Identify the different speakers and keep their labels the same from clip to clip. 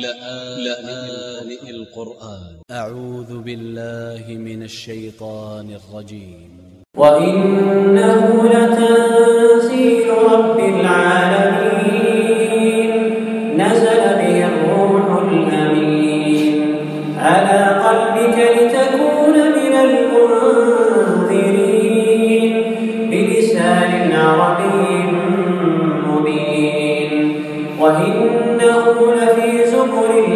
Speaker 1: لآن القرآن. أ ع و ذ ب ا ل ل ه من ا ل ش ي ط ا ن ا ل ج ي م
Speaker 2: وإنه لتنزيل رب العالمين. نزل به الروح الأمين. على قلبك لتكون من المنذرين. بلسان عربي مبين. وإنه لفي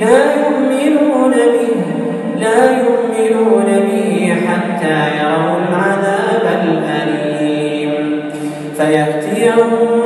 Speaker 2: لا يؤمنون به لا يؤمنون به حتى يروا العذاب الأليم. فيأتيهم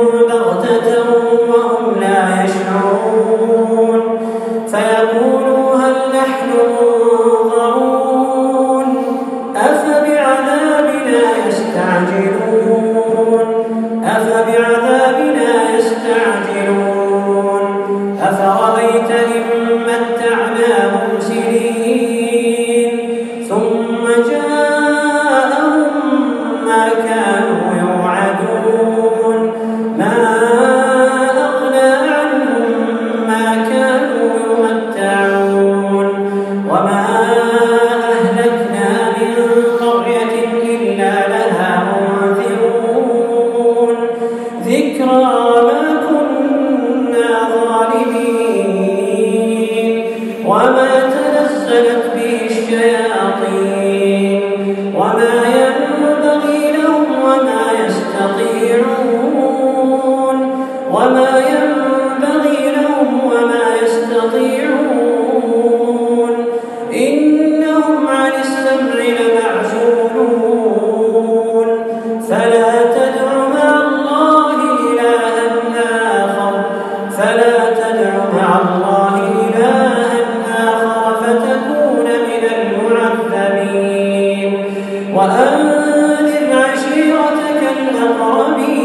Speaker 2: وأنذر عشيرتك الأقربين.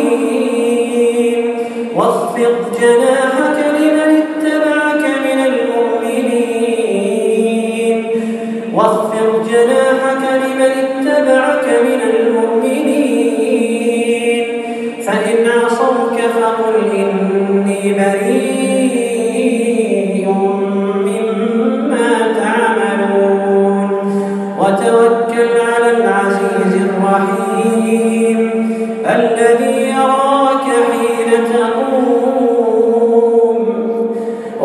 Speaker 2: واخفض جناحك لمن اتبعك من المؤمنين. واخفض جناحك لمن اتبعك من المؤمنين. فإن عصوك فقل إني بريء.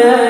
Speaker 2: Yeah.